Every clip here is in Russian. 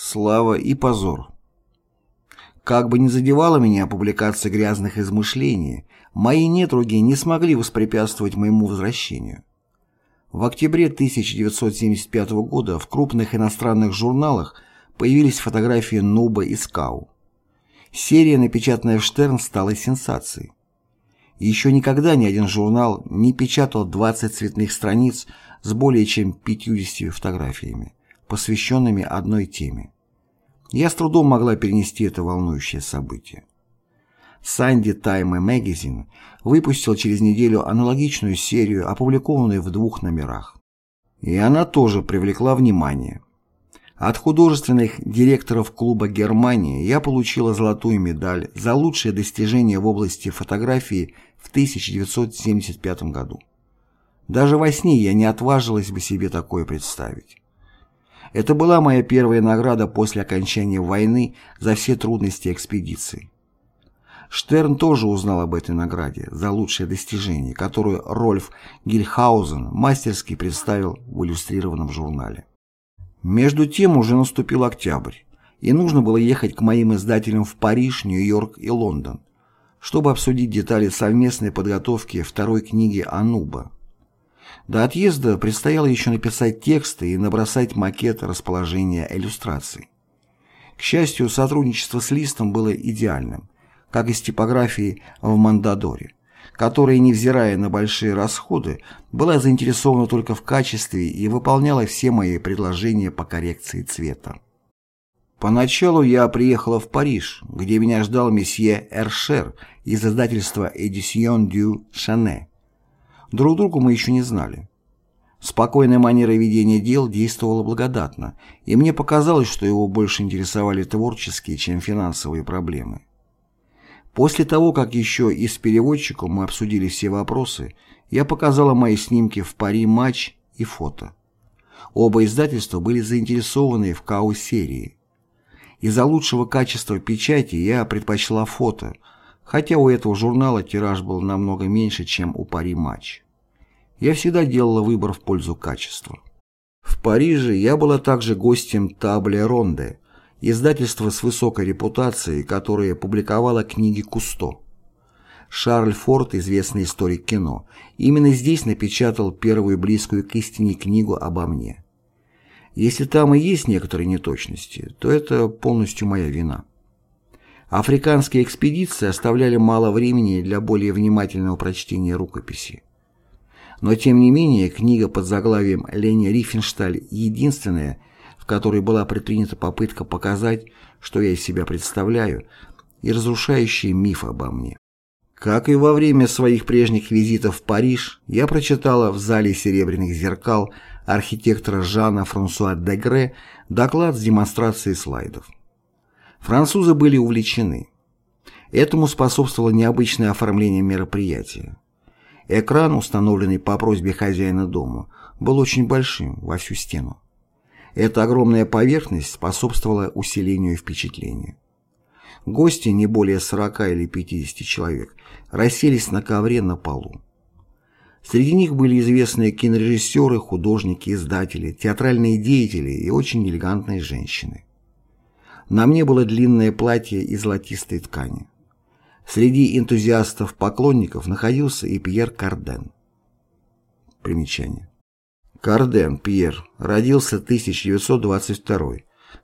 Слава и позор. Как бы ни задевала меня публикация грязных измышлений, мои недруги не смогли воспрепятствовать моему возвращению. В октябре 1975 года в крупных иностранных журналах появились фотографии Нуба и Скау. Серия, напечатанная в Штерн, стала сенсацией. Еще никогда ни один журнал не печатал 20 цветных страниц с более чем 50 фотографиями, посвященными одной теме. Я с трудом могла перенести это волнующее событие. Санди Time Magazine выпустил через неделю аналогичную серию, опубликованную в двух номерах. И она тоже привлекла внимание. От художественных директоров клуба Германии я получила золотую медаль за лучшее достижение в области фотографии в 1975 году. Даже во сне я не отважилась бы себе такое представить. Это была моя первая награда после окончания войны за все трудности экспедиции. Штерн тоже узнал об этой награде за лучшее достижение, которую Рольф Гильхаузен мастерски представил в иллюстрированном журнале. Между тем уже наступил октябрь, и нужно было ехать к моим издателям в Париж, Нью-Йорк и Лондон, чтобы обсудить детали совместной подготовки второй книги Ануба. До отъезда предстояло еще написать тексты и набросать макет расположения иллюстраций. К счастью, сотрудничество с Листом было идеальным, как и с типографией в Мандадоре, которая, невзирая на большие расходы, была заинтересована только в качестве и выполняла все мои предложения по коррекции цвета. Поначалу я приехала в Париж, где меня ждал месье Эршер из издательства «Édition du Chanet». Друг другу мы еще не знали. Спокойная манера ведения дел действовала благодатно, и мне показалось, что его больше интересовали творческие, чем финансовые проблемы. После того, как еще и с переводчиком мы обсудили все вопросы, я показала мои снимки в пари матч и фото. Оба издательства были заинтересованы в КАУ-серии. Из-за лучшего качества печати я предпочла фото, хотя у этого журнала тираж был намного меньше, чем у пари матч. Я всегда делала выбор в пользу качества. В Париже я была также гостем Табле Ронде, издательство с высокой репутацией, которое публиковало книги Кусто. Шарль Форд, известный историк кино, именно здесь напечатал первую близкую к истине книгу обо мне. Если там и есть некоторые неточности, то это полностью моя вина. Африканские экспедиции оставляли мало времени для более внимательного прочтения рукописи. Но тем не менее книга под заглавием «Лени Рифеншталь» единственная, которой была предпринята попытка показать, что я из себя представляю, и разрушающий миф обо мне. Как и во время своих прежних визитов в Париж, я прочитала в зале серебряных зеркал архитектора Жана Франсуа Дегре доклад с демонстрацией слайдов. Французы были увлечены. Этому способствовало необычное оформление мероприятия. Экран, установленный по просьбе хозяина дома, был очень большим, во всю стену. Эта огромная поверхность способствовала усилению впечатления. Гости, не более 40 или 50 человек, расселись на ковре на полу. Среди них были известные кинорежиссеры, художники, издатели, театральные деятели и очень элегантные женщины. На мне было длинное платье из золотистой ткани. Среди энтузиастов-поклонников находился и Пьер Карден. Примечание. Карден Пьер родился 1922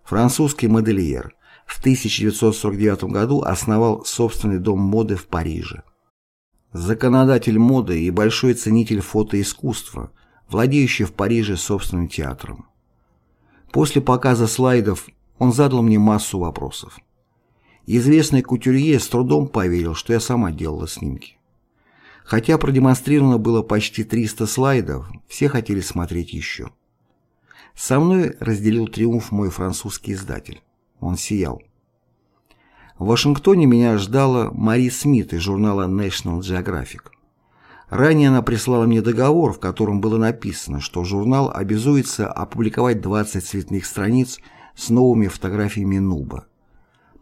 французский модельер. В 1949 году основал собственный дом моды в Париже. Законодатель моды и большой ценитель фотоискусства, владеющий в Париже собственным театром. После показа слайдов он задал мне массу вопросов. Известный кутюрье с трудом поверил, что я сама делала снимки. Хотя продемонстрировано было почти 300 слайдов, все хотели смотреть еще. Со мной разделил триумф мой французский издатель. Он сиял. В Вашингтоне меня ждала Мари Смит из журнала National Geographic. Ранее она прислала мне договор, в котором было написано, что журнал обязуется опубликовать 20 цветных страниц с новыми фотографиями Нуба.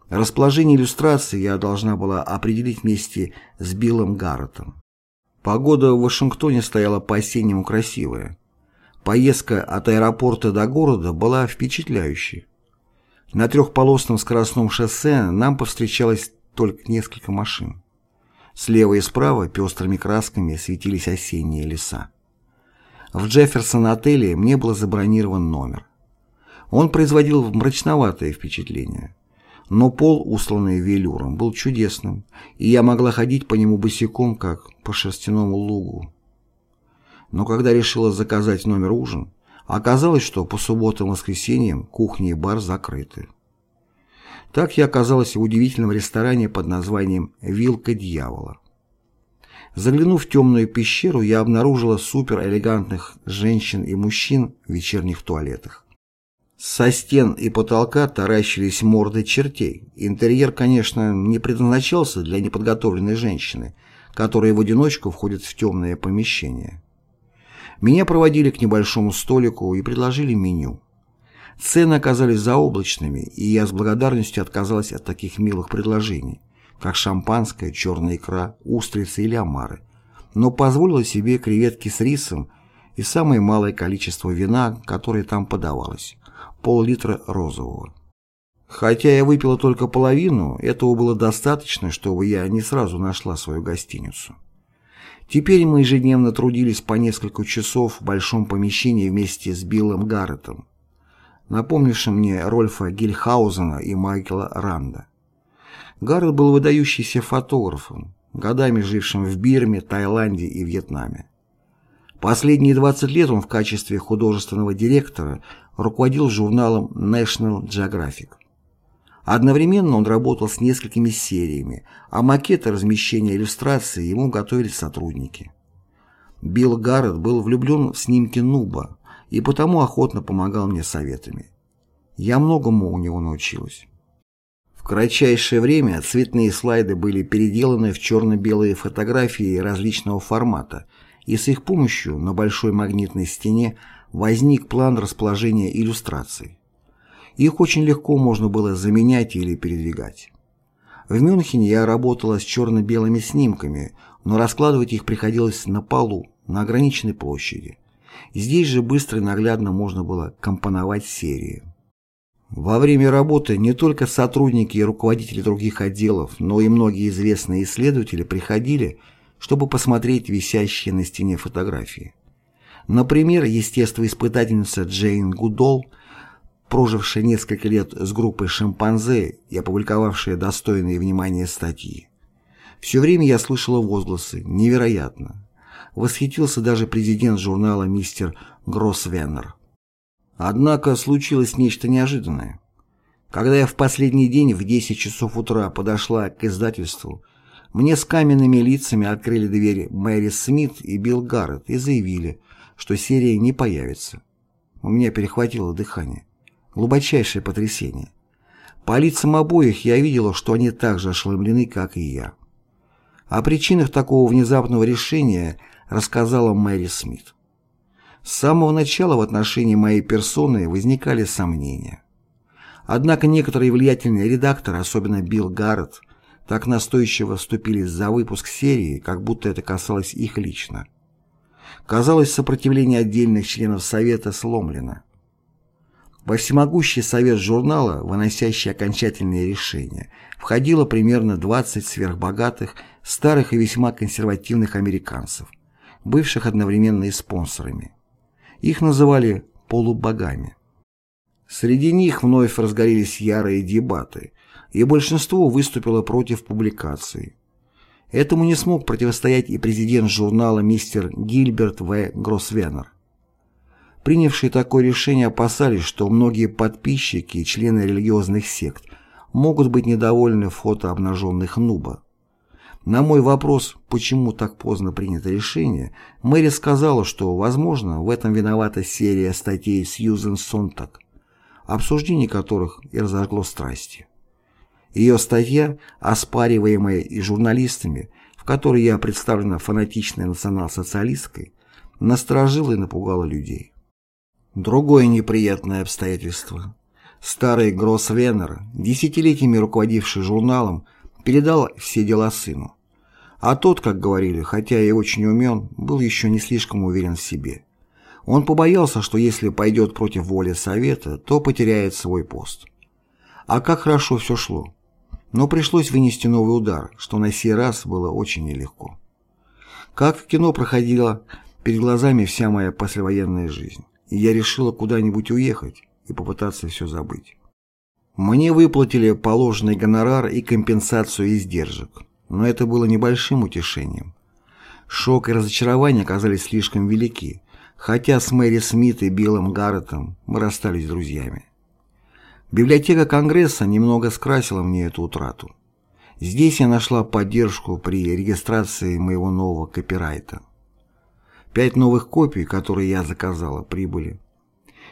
Расположение иллюстраций я должна была определить вместе с Биллом Гарретом. Погода в Вашингтоне стояла по-осеннему красивая. Поездка от аэропорта до города была впечатляющей. На трехполосном скоростном шоссе нам повстречалось только несколько машин. Слева и справа пестрыми красками светились осенние леса. В Джефферсон-отеле мне был забронирован номер. Он производил мрачноватое впечатление. Но пол, усланный велюром, был чудесным, и я могла ходить по нему босиком, как по шерстяному лугу. Но когда решила заказать номер ужин, оказалось, что по субботам и воскресеньям кухня и бар закрыты. Так я оказалась в удивительном ресторане под названием «Вилка дьявола». Заглянув в темную пещеру, я обнаружила суперэлегантных женщин и мужчин в вечерних туалетах. Со стен и потолка таращились морды чертей. Интерьер, конечно, не предназначался для неподготовленной женщины, которая в одиночку входит в темное помещение. Меня проводили к небольшому столику и предложили меню. Цены оказались заоблачными, и я с благодарностью отказалась от таких милых предложений, как шампанское, черная икра, устрицы или омары, но позволила себе креветки с рисом и самое малое количество вина, которое там подавалось – пол-литра розового. Хотя я выпила только половину, этого было достаточно, чтобы я не сразу нашла свою гостиницу. Теперь мы ежедневно трудились по несколько часов в большом помещении вместе с Биллом Гарретом, напомнившим мне Рольфа Гильхаузена и Майкла Ранда. Гаррет был выдающийся фотографом, годами жившим в Бирме, Таиланде и Вьетнаме. Последние 20 лет он в качестве художественного директора руководил журналом National Geographic. Одновременно он работал с несколькими сериями, а макеты размещения иллюстраций ему готовили сотрудники. Билл Гаррет был влюблен в снимки Нуба, и потому охотно помогал мне советами. Я многому у него научилась. В кратчайшее время цветные слайды были переделаны в черно-белые фотографии различного формата, и с их помощью на большой магнитной стене возник план расположения иллюстраций. Их очень легко можно было заменять или передвигать. В Мюнхене я работала с черно-белыми снимками, но раскладывать их приходилось на полу, на ограниченной площади. Здесь же быстро и наглядно можно было компоновать серии. Во время работы не только сотрудники и руководители других отделов, но и многие известные исследователи приходили, чтобы посмотреть висящие на стене фотографии. Например, естествоиспытательница Джейн Гудол, прожившая несколько лет с группой шимпанзе и опубликовавшая достойные внимания статьи. Все время я слышала возгласы «невероятно», восхитился даже президент журнала мистер Гроссвеннер. Однако случилось нечто неожиданное. Когда я в последний день в 10 часов утра подошла к издательству, мне с каменными лицами открыли дверь Мэри Смит и Билл Гаррет и заявили, что серия не появится. У меня перехватило дыхание. Глубочайшее потрясение. По лицам обоих я видела, что они так же ошеломлены, как и я. О причинах такого внезапного решения рассказала Мэри Смит. С самого начала в отношении моей персоны возникали сомнения. Однако некоторые влиятельные редакторы, особенно Билл Гарретт, так настойчиво вступились за выпуск серии, как будто это касалось их лично. Казалось, сопротивление отдельных членов Совета сломлено. Во всемогущий совет журнала, выносящий окончательные решения, входило примерно 20 сверхбогатых, старых и весьма консервативных американцев – бывших одновременно и спонсорами. Их называли полубогами. Среди них вновь разгорелись ярые дебаты, и большинство выступило против публикации. Этому не смог противостоять и президент журнала мистер Гильберт В. Гроссвеннер. Принявшие такое решение опасались, что многие подписчики и члены религиозных сект могут быть недовольны фото обнаженных нуба. На мой вопрос, почему так поздно принято решение, Мэри сказала, что, возможно, в этом виновата серия статей Сьюзен Сонтак, обсуждение которых и разожгло страсти. Ее статья, оспариваемая и журналистами, в которой я представлена фанатичной национал-социалисткой, насторожила и напугала людей. Другое неприятное обстоятельство. Старый Гросс Веннер, десятилетиями руководивший журналом, передал все дела сыну. А тот, как говорили, хотя и очень умен, был еще не слишком уверен в себе. Он побоялся, что если пойдет против воли Совета, то потеряет свой пост. А как хорошо все шло. Но пришлось вынести новый удар, что на сей раз было очень нелегко. Как в кино проходила перед глазами вся моя послевоенная жизнь, и я решила куда-нибудь уехать и попытаться все забыть. Мне выплатили положенный гонорар и компенсацию издержек, но это было небольшим утешением. Шок и разочарование оказались слишком велики, хотя с Мэри Смит и Биллом Гарретом мы расстались друзьями. Библиотека Конгресса немного скрасила мне эту утрату. Здесь я нашла поддержку при регистрации моего нового копирайта. Пять новых копий, которые я заказала, прибыли.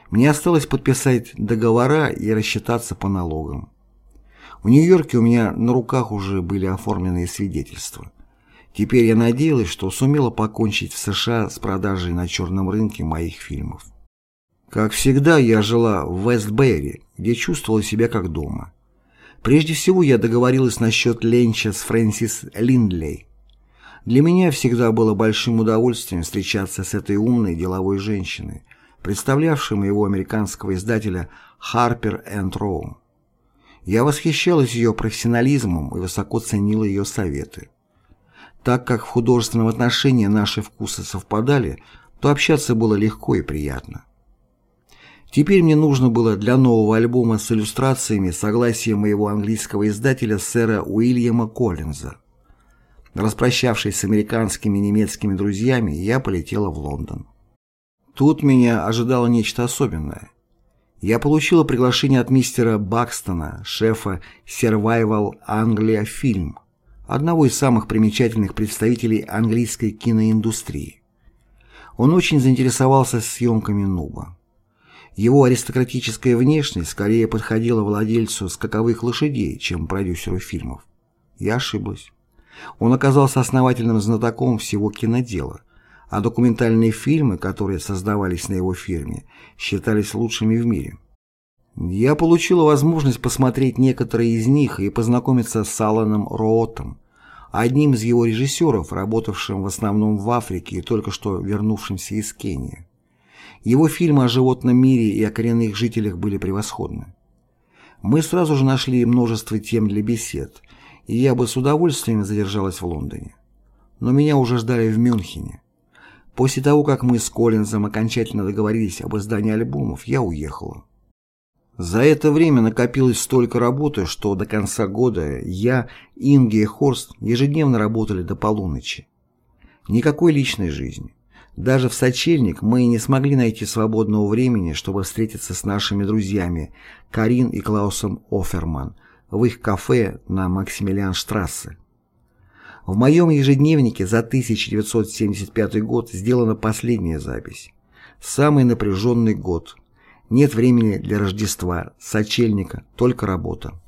Мне осталось подписать договора и рассчитаться по налогам. В Нью-Йорке у меня на руках уже были оформленные свидетельства. Теперь я надеялась, что сумела покончить в США с продажей на черном рынке моих фильмов. Как всегда, я жила в Вестбэри, где чувствовала себя как дома. Прежде всего, я договорилась насчет ленча с Фрэнсис Линдлей. Для меня всегда было большим удовольствием встречаться с этой умной деловой женщиной, представлявшей моего американского издателя Harper Row. Я восхищалась ее профессионализмом и высоко ценила ее советы. Так как в художественном отношении наши вкусы совпадали, то общаться было легко и приятно. Теперь мне нужно было для нового альбома с иллюстрациями согласие моего английского издателя сэра Уильяма Коллинза. Распрощавшись с американскими и немецкими друзьями, я полетела в Лондон. Тут меня ожидало нечто особенное. Я получила приглашение от мистера Бакстона, шефа Survival Anglia Film, одного из самых примечательных представителей английской киноиндустрии. Он очень заинтересовался съемками Нуба. Его аристократическая внешность скорее подходила владельцу скаковых лошадей, чем продюсеру фильмов. Я ошиблась. Он оказался основательным знатоком всего кинодела, а документальные фильмы, которые создавались на его фирме, считались лучшими в мире. Я получила возможность посмотреть некоторые из них и познакомиться с Аланом Роотом, одним из его режиссеров, работавшим в основном в Африке и только что вернувшимся из Кении. Его фильмы о животном мире и о коренных жителях были превосходны. Мы сразу же нашли множество тем для бесед, и я бы с удовольствием задержалась в Лондоне. Но меня уже ждали в Мюнхене. После того, как мы с Коллинзом окончательно договорились об издании альбомов, я уехала. За это время накопилось столько работы, что до конца года я, Инги и Хорст ежедневно работали до полуночи. Никакой личной жизни. Даже в сочельник мы не смогли найти свободного времени, чтобы встретиться с нашими друзьями Карин и Клаусом Оферман в их кафе на Максимилианштрассе. В моем ежедневнике за 1975 год сделана последняя запись. Самый напряженный год. Нет времени для Рождества, сочельника, только работа.